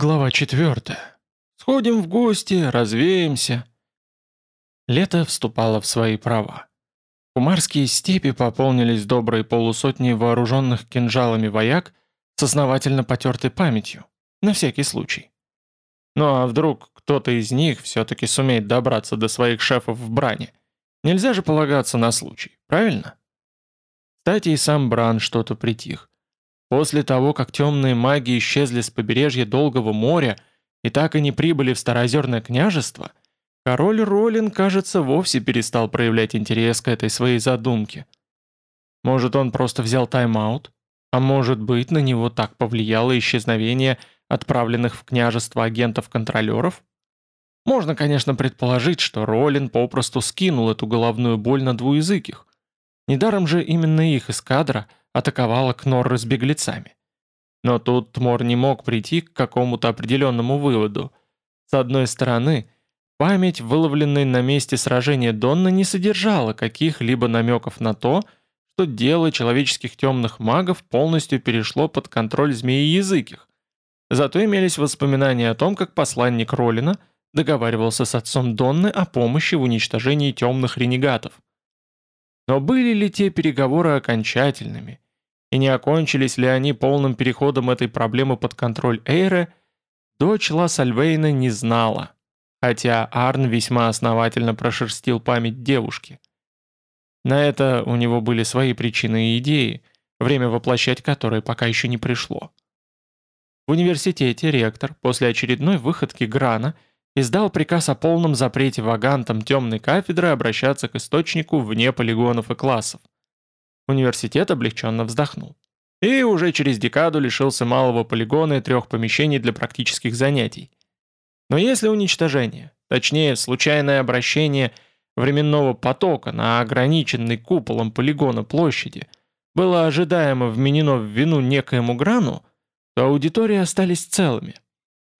Глава четвертая. Сходим в гости, развеемся. Лето вступало в свои права. Кумарские степи пополнились доброй полусотней вооруженных кинжалами вояк с основательно потертой памятью, на всякий случай. Ну а вдруг кто-то из них все-таки сумеет добраться до своих шефов в бране? Нельзя же полагаться на случай, правильно? Кстати, и сам Бран что-то притих. После того, как темные маги исчезли с побережья Долгого моря и так и не прибыли в Староозерное княжество, король Ролин, кажется, вовсе перестал проявлять интерес к этой своей задумке. Может, он просто взял тайм-аут? А может быть, на него так повлияло исчезновение отправленных в княжество агентов-контролеров? Можно, конечно, предположить, что Ролин попросту скинул эту головную боль на двуязыких. Недаром же именно их эскадра – атаковала Кнорры с беглецами. Но тут Тмор не мог прийти к какому-то определенному выводу. С одной стороны, память, выловленная на месте сражения Донна, не содержала каких-либо намеков на то, что дело человеческих темных магов полностью перешло под контроль змеи-языких. Зато имелись воспоминания о том, как посланник Ролина договаривался с отцом Донны о помощи в уничтожении темных ренегатов. Но были ли те переговоры окончательными? И не окончились ли они полным переходом этой проблемы под контроль Эйре, дочь Ла Сальвейна не знала, хотя Арн весьма основательно прошерстил память девушки. На это у него были свои причины и идеи, время воплощать которые пока еще не пришло. В университете ректор после очередной выходки Грана – издал приказ о полном запрете вагантам темной кафедры обращаться к источнику вне полигонов и классов. Университет облегченно вздохнул. И уже через декаду лишился малого полигона и трех помещений для практических занятий. Но если уничтожение, точнее случайное обращение временного потока на ограниченный куполом полигона площади было ожидаемо вменено в вину некоему грану, то аудитории остались целыми –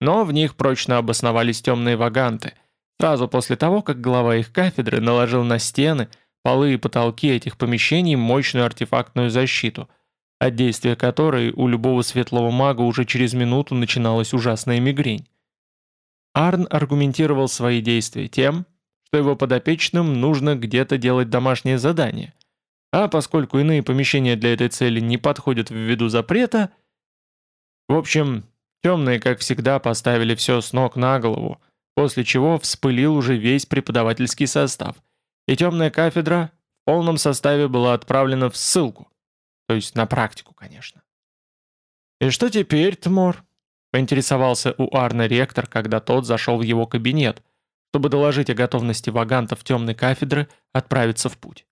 но в них прочно обосновались темные ваганты, сразу после того, как глава их кафедры наложил на стены, полы и потолки этих помещений мощную артефактную защиту, от действия которой у любого светлого мага уже через минуту начиналась ужасная мигрень. Арн аргументировал свои действия тем, что его подопечным нужно где-то делать домашнее задание, а поскольку иные помещения для этой цели не подходят ввиду запрета, в общем, Темные, как всегда, поставили все с ног на голову, после чего вспылил уже весь преподавательский состав, и темная кафедра в полном составе была отправлена в ссылку, то есть на практику, конечно. «И что теперь, Тмор?» — поинтересовался у Арна ректор, когда тот зашел в его кабинет, чтобы доложить о готовности вагантов темной кафедры отправиться в путь.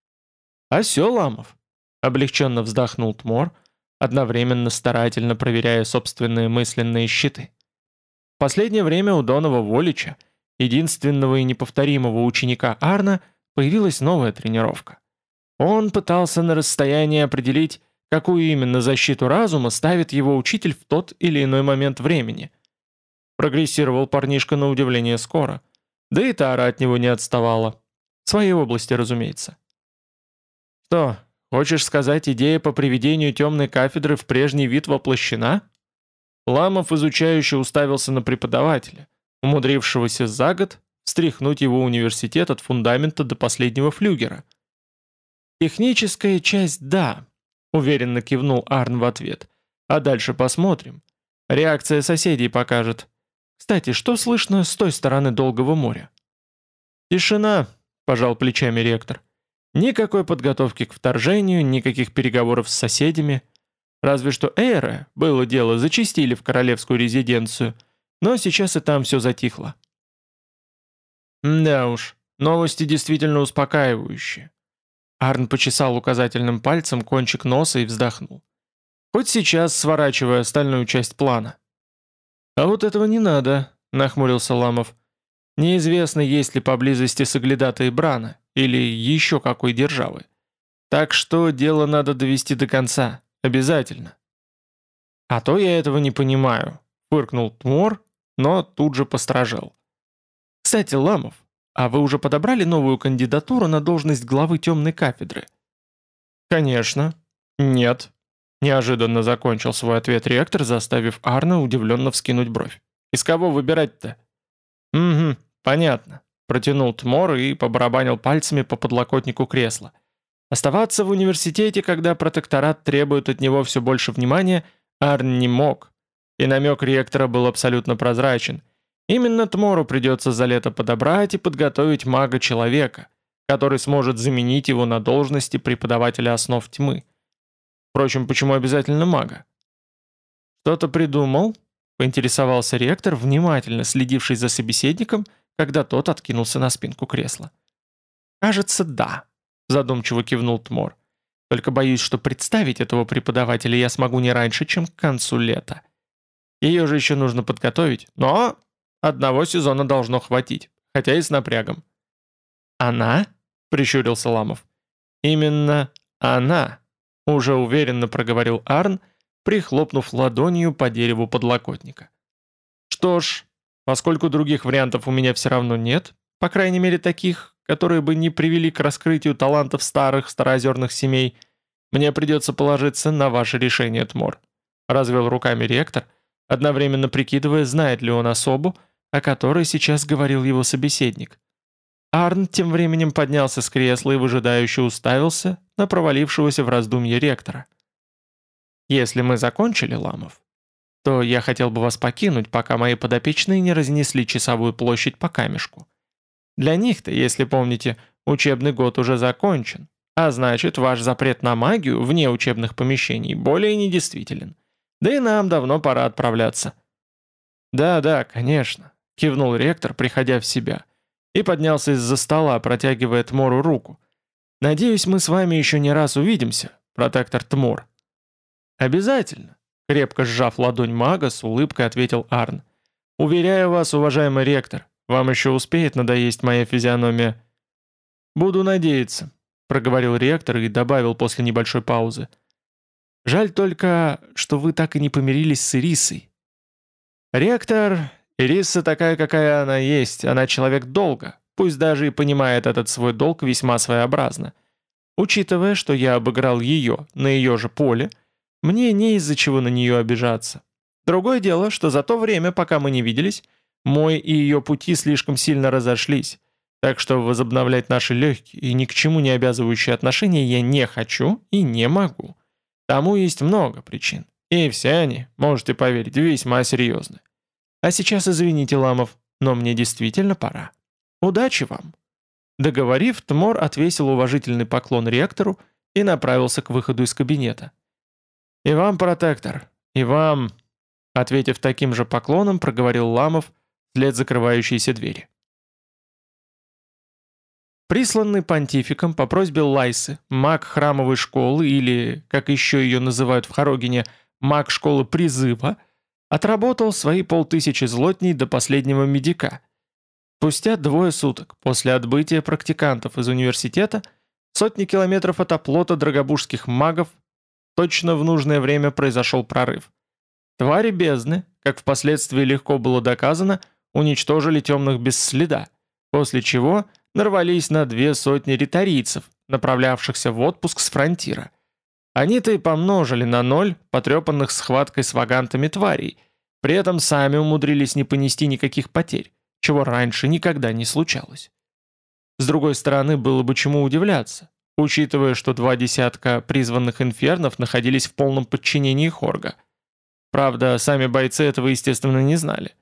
«А все, Ламов!» — облегченно вздохнул Тмор — одновременно старательно проверяя собственные мысленные щиты. В последнее время у Донова Волича, единственного и неповторимого ученика Арна, появилась новая тренировка. Он пытался на расстоянии определить, какую именно защиту разума ставит его учитель в тот или иной момент времени. Прогрессировал парнишка на удивление скоро. Да и Тара от него не отставала. В своей области, разумеется. «Что, Хочешь сказать, идея по приведению темной кафедры в прежний вид воплощена? Ламов изучающе уставился на преподавателя, умудрившегося за год стряхнуть его университет от фундамента до последнего флюгера. «Техническая часть – да», – уверенно кивнул Арн в ответ. «А дальше посмотрим. Реакция соседей покажет. Кстати, что слышно с той стороны Долгого моря?» «Тишина», – пожал плечами ректор. Никакой подготовки к вторжению, никаких переговоров с соседями. Разве что Эйра, было дело, зачистили в королевскую резиденцию, но сейчас и там все затихло. Да уж, новости действительно успокаивающие. Арн почесал указательным пальцем кончик носа и вздохнул. Хоть сейчас сворачивая остальную часть плана. «А вот этого не надо», — нахмурился Ламов. «Неизвестно, есть ли поблизости соглядатые Брана, или еще какой державы. Так что дело надо довести до конца, обязательно. А то я этого не понимаю, фыркнул Тмор, но тут же постражал. Кстати, Ламов, а вы уже подобрали новую кандидатуру на должность главы темной кафедры? Конечно. Нет. Неожиданно закончил свой ответ ректор, заставив Арна удивленно вскинуть бровь. Из кого выбирать-то?» «Угу, понятно», — протянул Тмор и побарабанил пальцами по подлокотнику кресла. Оставаться в университете, когда протекторат требует от него все больше внимания, Арн не мог. И намек ректора был абсолютно прозрачен. Именно Тмору придется за лето подобрать и подготовить мага-человека, который сможет заменить его на должности преподавателя основ тьмы. Впрочем, почему обязательно мага? «Что-то придумал?» — поинтересовался ректор, внимательно следивший за собеседником, когда тот откинулся на спинку кресла. «Кажется, да», задумчиво кивнул Тмор. Только боюсь, что представить этого преподавателя я смогу не раньше, чем к концу лета. Ее же еще нужно подготовить, но одного сезона должно хватить, хотя и с напрягом. «Она?» — прищурился Ламов. «Именно она», — уже уверенно проговорил Арн, прихлопнув ладонью по дереву подлокотника. «Что ж, поскольку других вариантов у меня все равно нет, по крайней мере таких, которые бы не привели к раскрытию талантов старых староозерных семей, мне придется положиться на ваше решение, Тмор», — развел руками ректор, одновременно прикидывая, знает ли он особу, о которой сейчас говорил его собеседник. Арн тем временем поднялся с кресла и выжидающе уставился на провалившегося в раздумье ректора. «Если мы закончили, Ламов, то я хотел бы вас покинуть, пока мои подопечные не разнесли часовую площадь по камешку. Для них-то, если помните, учебный год уже закончен, а значит, ваш запрет на магию вне учебных помещений более недействителен. Да и нам давно пора отправляться». «Да-да, конечно», — кивнул ректор, приходя в себя, и поднялся из-за стола, протягивая Тмору руку. «Надеюсь, мы с вами еще не раз увидимся, протектор Тмор». «Обязательно», — крепко сжав ладонь мага, с улыбкой ответил Арн. «Уверяю вас, уважаемый ректор, вам еще успеет надоесть моя физиономия?» «Буду надеяться», — проговорил ректор и добавил после небольшой паузы. «Жаль только, что вы так и не помирились с Ирисой». «Ректор, Ириса такая, какая она есть, она человек долга, пусть даже и понимает этот свой долг весьма своеобразно. Учитывая, что я обыграл ее на ее же поле, мне не из-за чего на нее обижаться. Другое дело, что за то время, пока мы не виделись, мой и ее пути слишком сильно разошлись, так что возобновлять наши легкие и ни к чему не обязывающие отношения я не хочу и не могу. Тому есть много причин. И все они, можете поверить, весьма серьезны. А сейчас извините, Ламов, но мне действительно пора. Удачи вам!» Договорив, Тмор отвесил уважительный поклон ректору и направился к выходу из кабинета. «И вам, протектор, и вам...» Ответив таким же поклоном, проговорил Ламов, вслед закрывающейся двери. Присланный понтификом по просьбе Лайсы, маг храмовой школы или, как еще ее называют в Хорогине, маг школы призыва, отработал свои полтысячи злотней до последнего медика. Спустя двое суток после отбытия практикантов из университета сотни километров от оплота драгобужских магов точно в нужное время произошел прорыв. Твари бездны, как впоследствии легко было доказано, уничтожили темных без следа, после чего нарвались на две сотни риторийцев, направлявшихся в отпуск с фронтира. Они-то и помножили на ноль потрепанных схваткой с вагантами тварей, при этом сами умудрились не понести никаких потерь, чего раньше никогда не случалось. С другой стороны, было бы чему удивляться, учитывая, что два десятка призванных инфернов находились в полном подчинении Хорга. Правда, сами бойцы этого, естественно, не знали.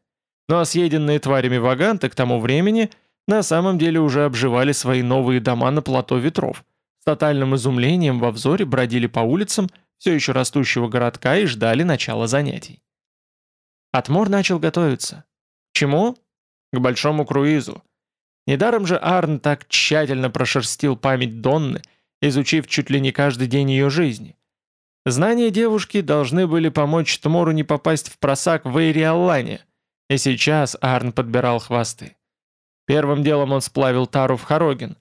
Ну а съеденные тварями ваганты к тому времени на самом деле уже обживали свои новые дома на плато ветров. С тотальным изумлением во взоре бродили по улицам все еще растущего городка и ждали начала занятий. Атмор начал готовиться. К чему? К большому круизу. Недаром же Арн так тщательно прошерстил память Донны, изучив чуть ли не каждый день ее жизни. Знания девушки должны были помочь Тмору не попасть в просак в Эйриаллане, и сейчас Арн подбирал хвосты. Первым делом он сплавил Тару в Хорогин.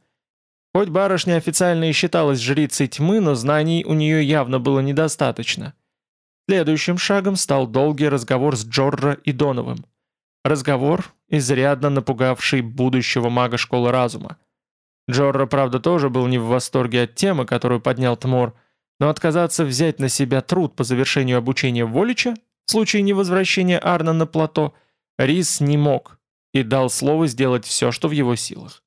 Хоть барышня официально и считалась жрицей тьмы, но знаний у нее явно было недостаточно. Следующим шагом стал долгий разговор с Джорро и Доновым. Разговор, изрядно напугавший будущего мага школы разума. Джорро, правда, тоже был не в восторге от темы, которую поднял Тмор, но отказаться взять на себя труд по завершению обучения Волича в случае невозвращения Арна на плато – Рис не мог и дал слово сделать все, что в его силах.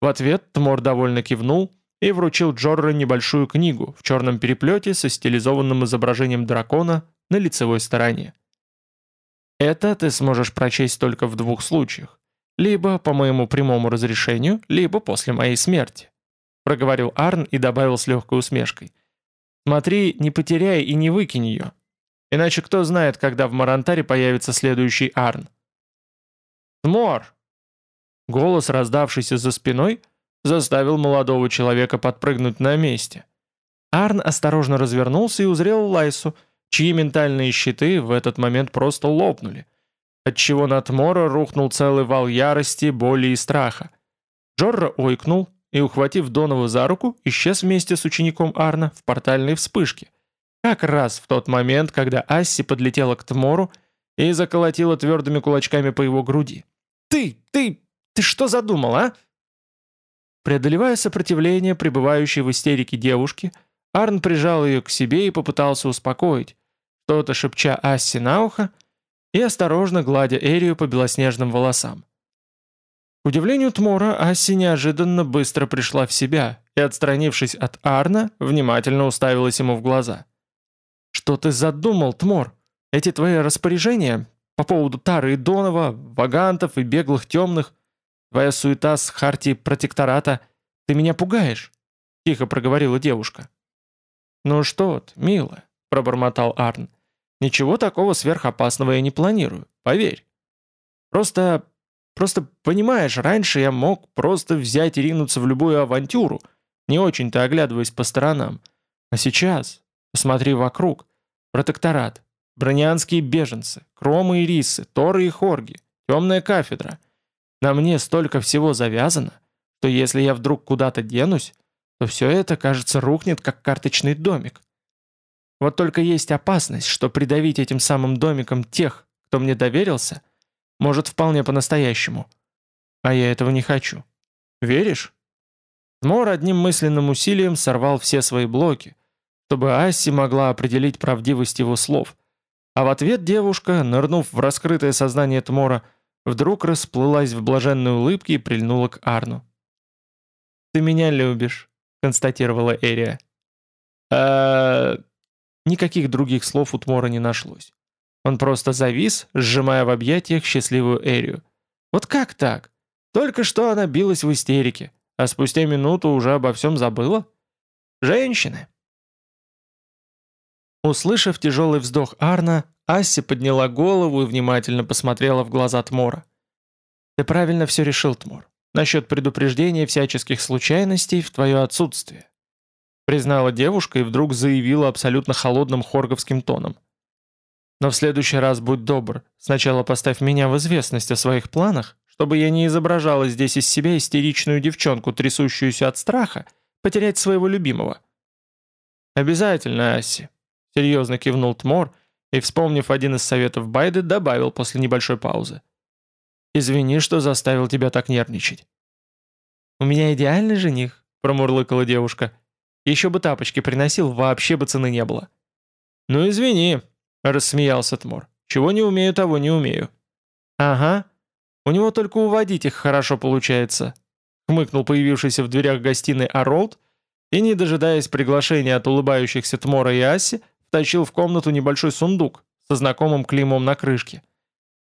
В ответ Тмор довольно кивнул и вручил Джорро небольшую книгу в черном переплете со стилизованным изображением дракона на лицевой стороне. Это ты сможешь прочесть только в двух случаях. Либо по моему прямому разрешению, либо после моей смерти. Проговорил Арн и добавил с легкой усмешкой. Смотри, не потеряй и не выкинь ее. Иначе кто знает, когда в Марантаре появится следующий Арн. «Тмор!» Голос, раздавшийся за спиной, заставил молодого человека подпрыгнуть на месте. Арн осторожно развернулся и узрел Лайсу, чьи ментальные щиты в этот момент просто лопнули, отчего на Тмора рухнул целый вал ярости, боли и страха. Джорро ойкнул и, ухватив Донова за руку, исчез вместе с учеником Арна в портальной вспышке. Как раз в тот момент, когда Асси подлетела к Тмору и заколотила твердыми кулачками по его груди. «Ты, ты, ты что задумал, а?» Преодолевая сопротивление пребывающей в истерике девушки, Арн прижал ее к себе и попытался успокоить, что-то шепча Асси на ухо и осторожно гладя Эрию по белоснежным волосам. К удивлению Тмора, Асси неожиданно быстро пришла в себя и, отстранившись от Арна, внимательно уставилась ему в глаза. «Что ты задумал, Тмор? Эти твои распоряжения по поводу Тары и Донова, вагантов и беглых темных, твоя суета с хартией протектората, ты меня пугаешь?» — тихо проговорила девушка. «Ну что ты, милая», — пробормотал Арн, — «ничего такого сверхопасного я не планирую, поверь. Просто, просто, понимаешь, раньше я мог просто взять и ринуться в любую авантюру, не очень-то оглядываясь по сторонам. А сейчас, посмотри вокруг, протекторат, бронианские беженцы, кромы и рисы, торы и хорги, темная кафедра. На мне столько всего завязано, что если я вдруг куда-то денусь, то все это, кажется, рухнет, как карточный домик. Вот только есть опасность, что придавить этим самым домиком тех, кто мне доверился, может вполне по-настоящему. А я этого не хочу. Веришь? Мор одним мысленным усилием сорвал все свои блоки, чтобы Асси могла определить правдивость его слов. А в ответ девушка, нырнув в раскрытое сознание Тмора, вдруг расплылась в блаженной улыбке и прильнула к Арну. «Ты меня любишь», — констатировала Эрия. «А...» Никаких других слов у Тмора не нашлось. Он просто завис, сжимая в объятиях счастливую Эрию. Вот как так? Только что она билась в истерике, а спустя минуту уже обо всем забыла? Женщины. Услышав тяжелый вздох Арна, Асси подняла голову и внимательно посмотрела в глаза Тмора. «Ты правильно все решил, Тмор насчет предупреждения всяческих случайностей в твое отсутствие», признала девушка и вдруг заявила абсолютно холодным хорговским тоном. «Но в следующий раз будь добр, сначала поставь меня в известность о своих планах, чтобы я не изображала здесь из себя истеричную девчонку, трясущуюся от страха, потерять своего любимого». «Обязательно, Асси», — серьезно кивнул Тмор и, вспомнив один из советов Байды, добавил после небольшой паузы. Извини, что заставил тебя так нервничать». «У меня идеальный жених», — промурлыкала девушка. «Еще бы тапочки приносил, вообще бы цены не было». «Ну извини», — рассмеялся Тмор. «Чего не умею, того не умею». «Ага. У него только уводить их хорошо получается», — хмыкнул появившийся в дверях гостиной Аролд и, не дожидаясь приглашения от улыбающихся Тмора и Аси, втащил в комнату небольшой сундук со знакомым клеймом на крышке.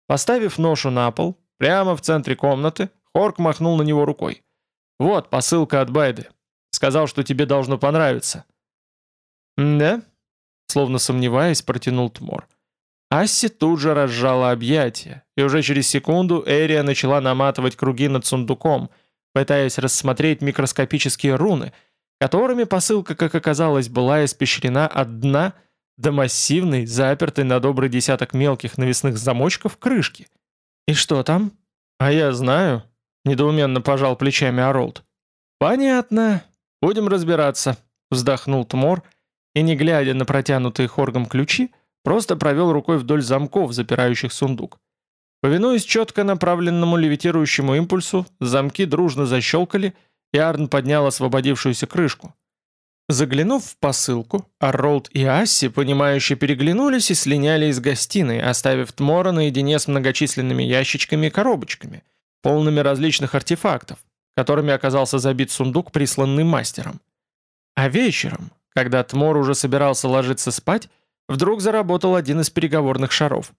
Поставив ношу на пол, Прямо в центре комнаты Хорк махнул на него рукой. «Вот посылка от Байды. Сказал, что тебе должно понравиться». «Да?» Словно сомневаясь, протянул Тмор. Асси тут же разжала объятия, и уже через секунду Эрия начала наматывать круги над сундуком, пытаясь рассмотреть микроскопические руны, которыми посылка, как оказалось, была испещрена от дна до массивной, запертой на добрый десяток мелких навесных замочков крышки – «И что там?» «А я знаю», — недоуменно пожал плечами Оролд. «Понятно. Будем разбираться», — вздохнул Тмор, и, не глядя на протянутые Хоргом ключи, просто провел рукой вдоль замков, запирающих сундук. Повинуясь четко направленному левитирующему импульсу, замки дружно защелкали, и Арн поднял освободившуюся крышку. Заглянув в посылку, Арролд и Асси, понимающе переглянулись и слиняли из гостиной, оставив Тмора наедине с многочисленными ящичками и коробочками, полными различных артефактов, которыми оказался забит сундук, присланный мастером. А вечером, когда Тмор уже собирался ложиться спать, вдруг заработал один из переговорных шаров.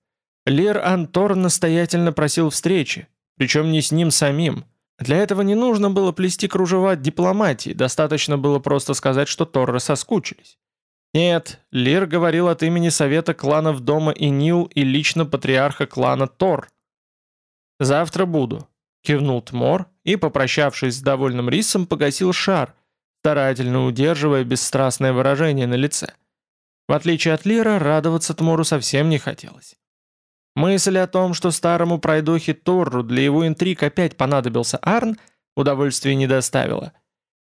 Лер Антор настоятельно просил встречи, причем не с ним самим, для этого не нужно было плести кружева дипломатии, достаточно было просто сказать, что Торры соскучились. Нет, Лир говорил от имени совета кланов дома Инил и лично патриарха клана Тор. «Завтра буду», — кивнул Тмор и, попрощавшись с довольным рисом, погасил шар, старательно удерживая бесстрастное выражение на лице. В отличие от Лира, радоваться Тмору совсем не хотелось. Мысль о том, что старому пройдохе Торру для его интриг опять понадобился Арн, удовольствия не доставила.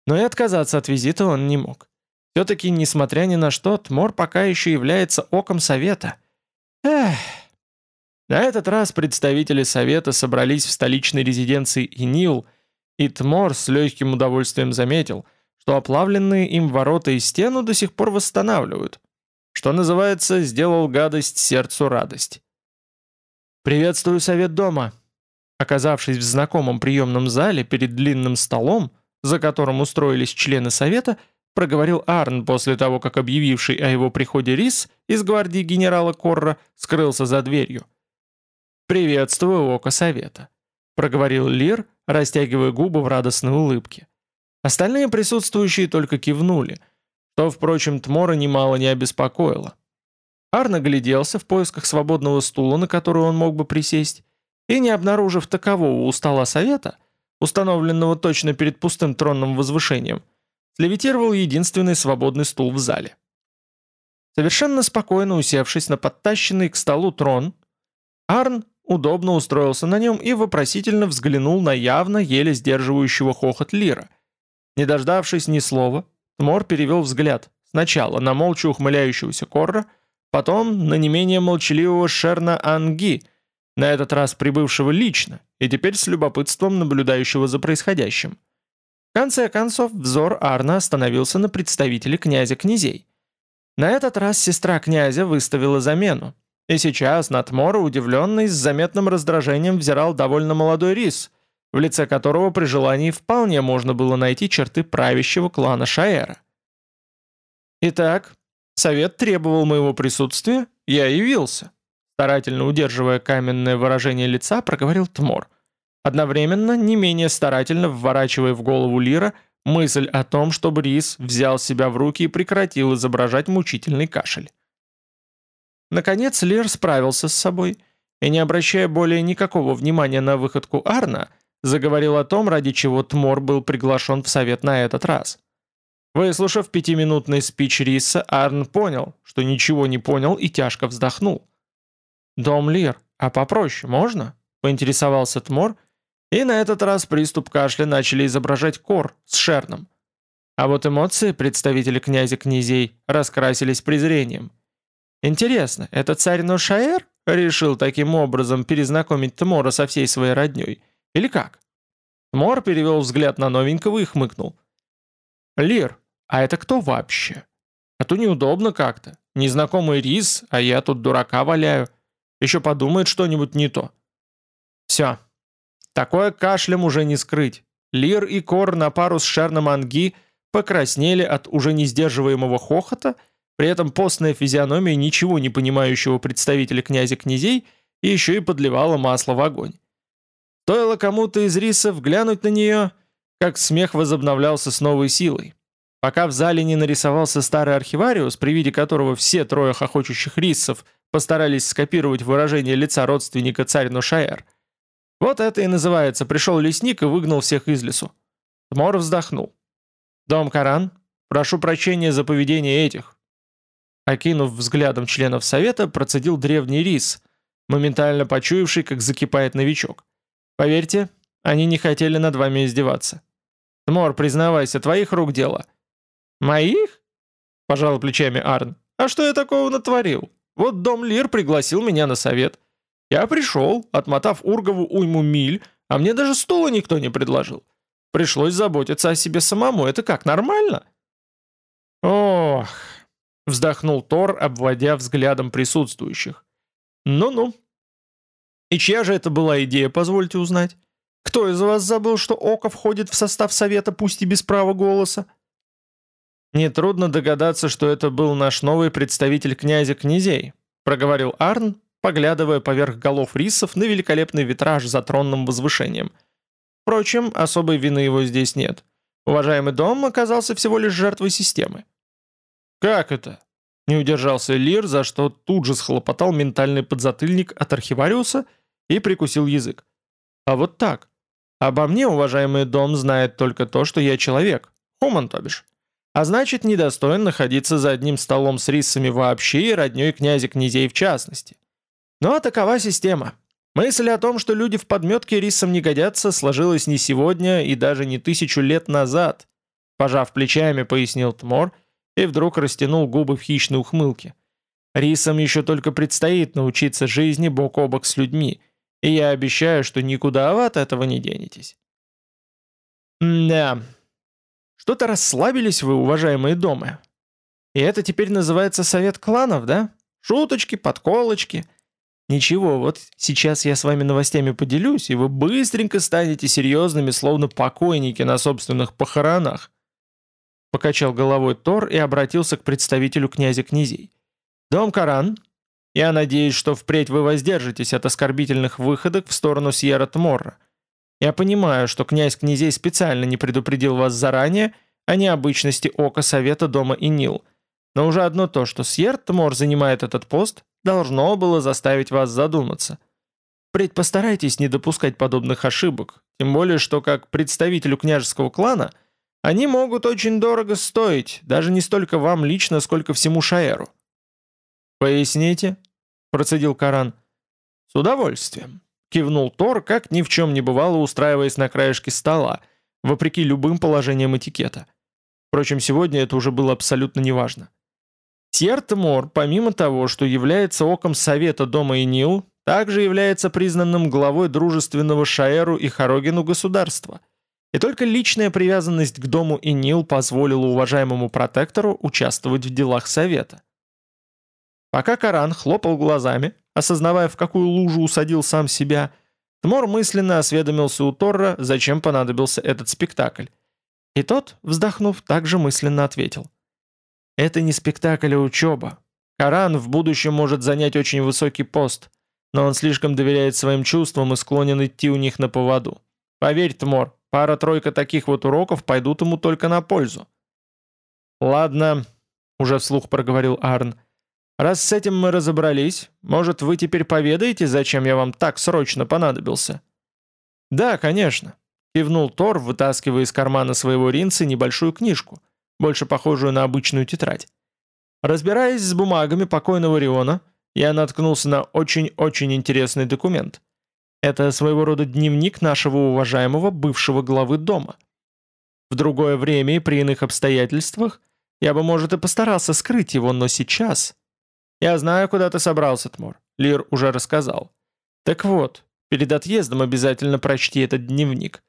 Но и отказаться от визита он не мог. Все-таки, несмотря ни на что, Тмор пока еще является оком Совета. Эх... На этот раз представители Совета собрались в столичной резиденции Инил, и Тмор с легким удовольствием заметил, что оплавленные им ворота и стену до сих пор восстанавливают. Что называется, сделал гадость сердцу радость. «Приветствую совет дома!» Оказавшись в знакомом приемном зале перед длинным столом, за которым устроились члены совета, проговорил Арн после того, как объявивший о его приходе Рис из гвардии генерала Корра скрылся за дверью. «Приветствую око совета», — проговорил Лир, растягивая губы в радостной улыбке. Остальные присутствующие только кивнули, что, впрочем, Тмора немало не обеспокоило. Арн огляделся в поисках свободного стула, на который он мог бы присесть, и, не обнаружив такового у стола совета, установленного точно перед пустым тронным возвышением, слевитировал единственный свободный стул в зале. Совершенно спокойно усевшись на подтащенный к столу трон, Арн удобно устроился на нем и вопросительно взглянул на явно еле сдерживающего хохот Лира. Не дождавшись ни слова, Тмор перевел взгляд сначала на молча ухмыляющегося Корра, Потом на не менее молчаливого Шерна Анги, на этот раз прибывшего лично и теперь с любопытством наблюдающего за происходящим. В конце концов, взор Арна остановился на представителе князя князей. На этот раз сестра князя выставила замену, и сейчас Натмора, удивленный, с заметным раздражением взирал довольно молодой рис, в лице которого при желании вполне можно было найти черты правящего клана Шаэра. Итак, Совет требовал моего присутствия, я явился. Старательно удерживая каменное выражение лица, проговорил Тмор. Одновременно, не менее старательно вворачивая в голову Лира мысль о том, чтобы Рис взял себя в руки и прекратил изображать мучительный кашель. Наконец Лир справился с собой и, не обращая более никакого внимания на выходку Арна, заговорил о том, ради чего Тмор был приглашен в совет на этот раз – Выслушав пятиминутный спич Риса, Арн понял, что ничего не понял и тяжко вздохнул. «Дом Лир, а попроще можно?» — поинтересовался Тмор, и на этот раз приступ кашля начали изображать Кор с Шерном. А вот эмоции представителя князя-князей раскрасились презрением. Интересно, это царь Ношаэр решил таким образом перезнакомить Тмора со всей своей родней? Или как? Тмор перевел взгляд на новенького и хмыкнул. «Лир, а это кто вообще? А то неудобно как-то. Незнакомый рис, а я тут дурака валяю. Еще подумает что-нибудь не то. Все. Такое кашлем уже не скрыть. Лир и Кор на пару с Шерном Анги покраснели от уже не сдерживаемого хохота, при этом постная физиономия ничего не понимающего представителя князя князей еще и подливала масло в огонь. Стоило кому-то из рисов глянуть на нее, как смех возобновлялся с новой силой. Пока в зале не нарисовался старый архивариус, при виде которого все трое хохочущих риссов постарались скопировать выражение лица родственника царь Нушаэр. Вот это и называется «пришел лесник и выгнал всех из лесу». Тмор вздохнул. «Дом Каран, прошу прощения за поведение этих». Окинув взглядом членов совета, процедил древний рис, моментально почуявший, как закипает новичок. «Поверьте, они не хотели над вами издеваться. Тмор, признавайся, твоих рук дело». «Моих?» – пожал плечами Арн. «А что я такого натворил? Вот Дом Лир пригласил меня на совет. Я пришел, отмотав Ургову уйму миль, а мне даже стула никто не предложил. Пришлось заботиться о себе самому. Это как, нормально?» Ох, вздохнул Тор, обводя взглядом присутствующих. Ну-ну. И чья же это была идея, позвольте узнать? Кто из вас забыл, что Око входит в состав совета, пусть и без права голоса? Нетрудно догадаться, что это был наш новый представитель князя князей, проговорил Арн, поглядывая поверх голов рисов на великолепный витраж за тронным возвышением. Впрочем, особой вины его здесь нет. Уважаемый дом оказался всего лишь жертвой системы. «Как это?» — не удержался Лир, за что тут же схлопотал ментальный подзатыльник от архивариуса и прикусил язык. «А вот так. Обо мне, уважаемый дом, знает только то, что я человек. Хуман, то бишь. А значит, недостоин находиться за одним столом с рисами вообще и роднёй князя князей в частности. Но такова система. Мысль о том, что люди в подметке рисам не годятся, сложилась не сегодня и даже не тысячу лет назад. Пожав плечами, пояснил Тмор и вдруг растянул губы в хищной ухмылке. Рисам еще только предстоит научиться жизни бок о бок с людьми, и я обещаю, что никуда вы от этого не денетесь. Да, что-то расслабились вы, уважаемые домы. И это теперь называется совет кланов, да? Шуточки, подколочки — Ничего, вот сейчас я с вами новостями поделюсь, и вы быстренько станете серьезными, словно покойники на собственных похоронах. Покачал головой Тор и обратился к представителю князя князей. «Дом Каран, я надеюсь, что впредь вы воздержитесь от оскорбительных выходок в сторону Сьерра Тморра. Я понимаю, что князь князей специально не предупредил вас заранее о необычности ока Совета дома Инил, но уже одно то, что Сьерр занимает этот пост, должно было заставить вас задуматься. Впредь постарайтесь не допускать подобных ошибок, тем более, что как представителю княжеского клана они могут очень дорого стоить, даже не столько вам лично, сколько всему Шаэру. «Поясните», — процедил Каран. «С удовольствием», — кивнул Тор, как ни в чем не бывало, устраиваясь на краешке стола, вопреки любым положениям этикета. Впрочем, сегодня это уже было абсолютно неважно. Тьертмор, помимо того, что является оком Совета Дома Инил, также является признанным главой дружественного Шаэру и Хорогину государства. И только личная привязанность к Дому Инил позволила уважаемому протектору участвовать в делах Совета. Пока Коран хлопал глазами, осознавая, в какую лужу усадил сам себя, Тмор мысленно осведомился у Торра, зачем понадобился этот спектакль. И тот, вздохнув, также мысленно ответил – это не спектакль, а учеба. Коран в будущем может занять очень высокий пост, но он слишком доверяет своим чувствам и склонен идти у них на поводу. Поверь, Тмор, пара-тройка таких вот уроков пойдут ему только на пользу. «Ладно», — уже вслух проговорил Арн, — «раз с этим мы разобрались, может, вы теперь поведаете, зачем я вам так срочно понадобился?» «Да, конечно», — кивнул Тор, вытаскивая из кармана своего ринца небольшую книжку — больше похожую на обычную тетрадь. Разбираясь с бумагами покойного Риона, я наткнулся на очень-очень интересный документ. Это своего рода дневник нашего уважаемого бывшего главы дома. В другое время и при иных обстоятельствах я бы, может, и постарался скрыть его, но сейчас... Я знаю, куда ты собрался, Тмор. Лир уже рассказал. Так вот, перед отъездом обязательно прочти этот дневник.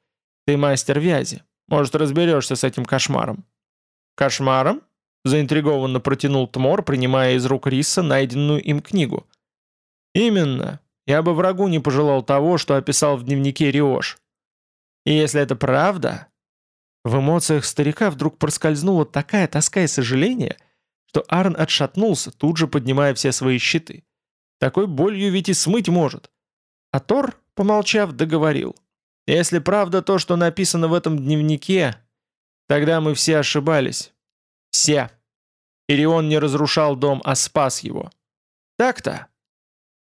Ты мастер вязи. Может, разберешься с этим кошмаром. «Кошмаром?» — заинтригованно протянул Тмор, принимая из рук Риса найденную им книгу. «Именно. Я бы врагу не пожелал того, что описал в дневнике Риош. И если это правда...» В эмоциях старика вдруг проскользнула такая тоска и сожаление, что Арн отшатнулся, тут же поднимая все свои щиты. Такой болью ведь и смыть может. А Тор, помолчав, договорил. «Если правда то, что написано в этом дневнике, Тогда мы все ошибались. Все. Ирион не разрушал дом, а спас его. Так-то.